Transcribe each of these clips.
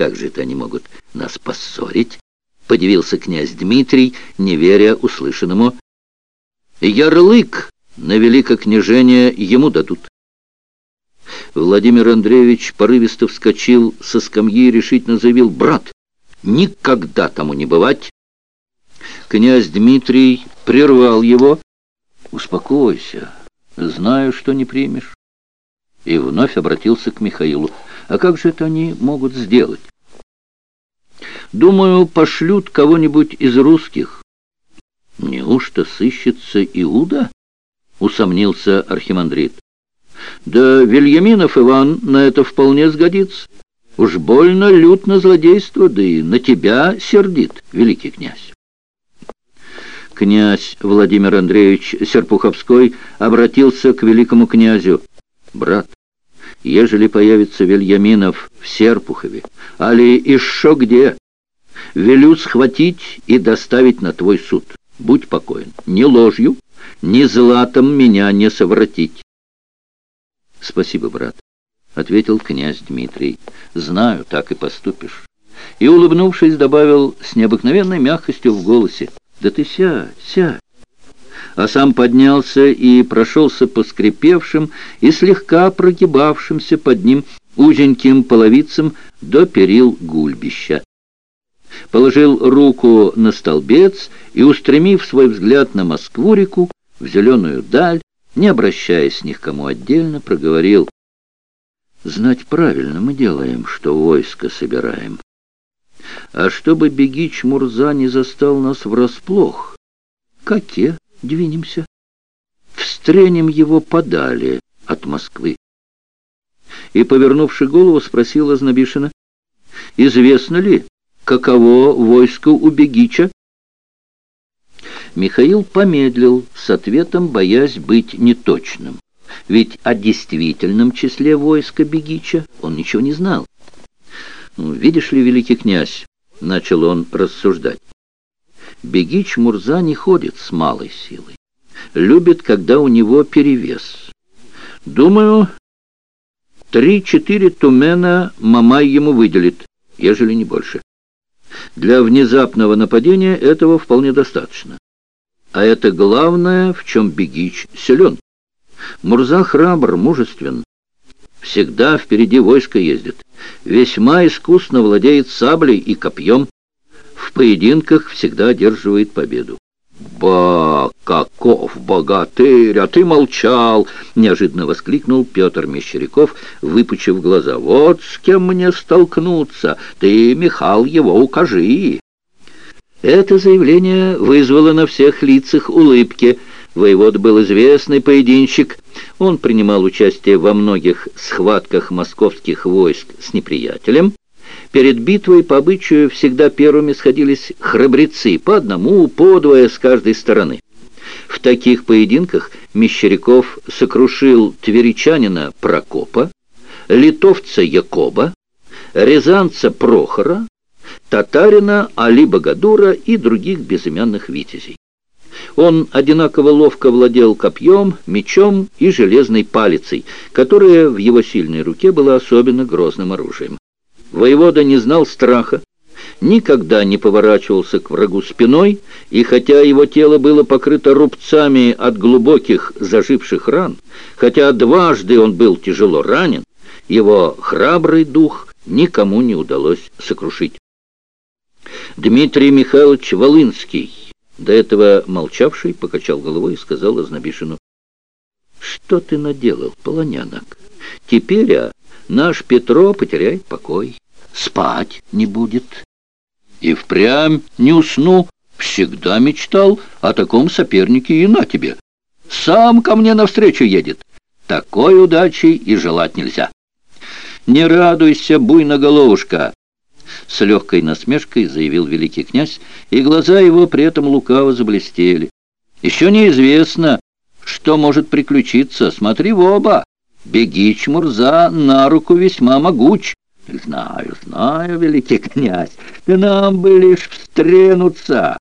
Как же это они могут нас поссорить? Подивился князь Дмитрий, не веря услышанному. Ярлык на великокняжение ему дадут. Владимир Андреевич порывисто вскочил со скамьи и решительно заявил, «Брат, никогда тому не бывать!» Князь Дмитрий прервал его. «Успокойся, знаю, что не примешь». И вновь обратился к Михаилу. «А как же это они могут сделать?» «Думаю, пошлют кого-нибудь из русских». «Неужто сыщется Иуда?» — усомнился архимандрит. Да Вильяминов Иван на это вполне сгодится. Уж больно лют на злодейство, да и на тебя сердит, великий князь. Князь Владимир Андреевич Серпуховской обратился к великому князю. «Брат, ежели появится Вильяминов в Серпухове, али еще где, велю схватить и доставить на твой суд. Будь покоен, ни ложью, ни златом меня не совратить. «Спасибо, брат», — ответил князь Дмитрий. «Знаю, так и поступишь». И, улыбнувшись, добавил с необыкновенной мягкостью в голосе. «Да ты сядь, сядь». А сам поднялся и прошелся по скрипевшим и слегка прогибавшимся под ним узеньким половицам до перил гульбища. Положил руку на столбец и, устремив свой взгляд на Москву-реку, в зеленую даль, не обращаясь ни к кому отдельно, проговорил. «Знать правильно мы делаем, что войско собираем. А чтобы Бегич Мурза не застал нас врасплох, каке двинемся? Встренем его подали от Москвы». И, повернувши голову, спросил Ознобишина, «Известно ли, каково войско у Бегича?» Михаил помедлил с ответом, боясь быть неточным. Ведь о действительном числе войска Бегича он ничего не знал. «Ну, «Видишь ли, великий князь», — начал он рассуждать, — «Бегич Мурза не ходит с малой силой. Любит, когда у него перевес. Думаю, три-четыре тумена Мамай ему выделит, ежели не больше. Для внезапного нападения этого вполне достаточно. А это главное, в чем Бегич силен. Мурза храбр, мужествен. Всегда впереди войско ездит. Весьма искусно владеет саблей и копьем. В поединках всегда одерживает победу. «Ба, каков богатырь! А ты молчал!» — неожиданно воскликнул Петр Мещеряков, выпучив глаза. «Вот с кем мне столкнуться! Ты, Михал, его укажи!» Это заявление вызвало на всех лицах улыбки. Воевод был известный поединщик. Он принимал участие во многих схватках московских войск с неприятелем. Перед битвой по обычаю всегда первыми сходились храбрецы, по одному, по двое с каждой стороны. В таких поединках Мещеряков сокрушил тверичанина Прокопа, литовца Якоба, рязанца Прохора, татарина Али Багадура и других безымянных витязей. Он одинаково ловко владел копьем, мечом и железной палицей, которая в его сильной руке была особенно грозным оружием. Воевода не знал страха, никогда не поворачивался к врагу спиной, и хотя его тело было покрыто рубцами от глубоких заживших ран, хотя дважды он был тяжело ранен, его храбрый дух никому не удалось сокрушить. Дмитрий Михайлович Волынский, до этого молчавший, покачал головой и сказал Ознобишину, «Что ты наделал, полонянок? Теперь а, наш Петро потеряет покой, спать не будет. И впрямь не усну, всегда мечтал о таком сопернике и на тебе. Сам ко мне навстречу едет. Такой удачи и желать нельзя. Не радуйся, буйноголовушка, с легкой насмешкой заявил великий князь, и глаза его при этом лукаво заблестели. «Еще неизвестно, что может приключиться. Смотри в оба. Бегич Мурза на руку весьма могуч». «Знаю, знаю, великий князь, да нам бы лишь встренуться.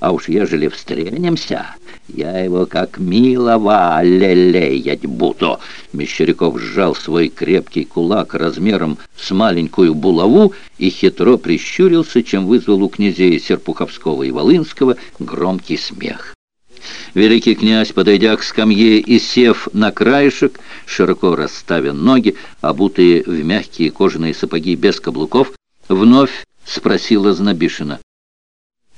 А уж ежели встренемся, Я его как милого лелеять буду. Мещеряков сжал свой крепкий кулак размером с маленькую булаву и хитро прищурился, чем вызвал у князей Серпуховского и Волынского громкий смех. Великий князь, подойдя к скамье и сев на краешек, широко расставя ноги, обутые в мягкие кожаные сапоги без каблуков, вновь спросила Знобишина.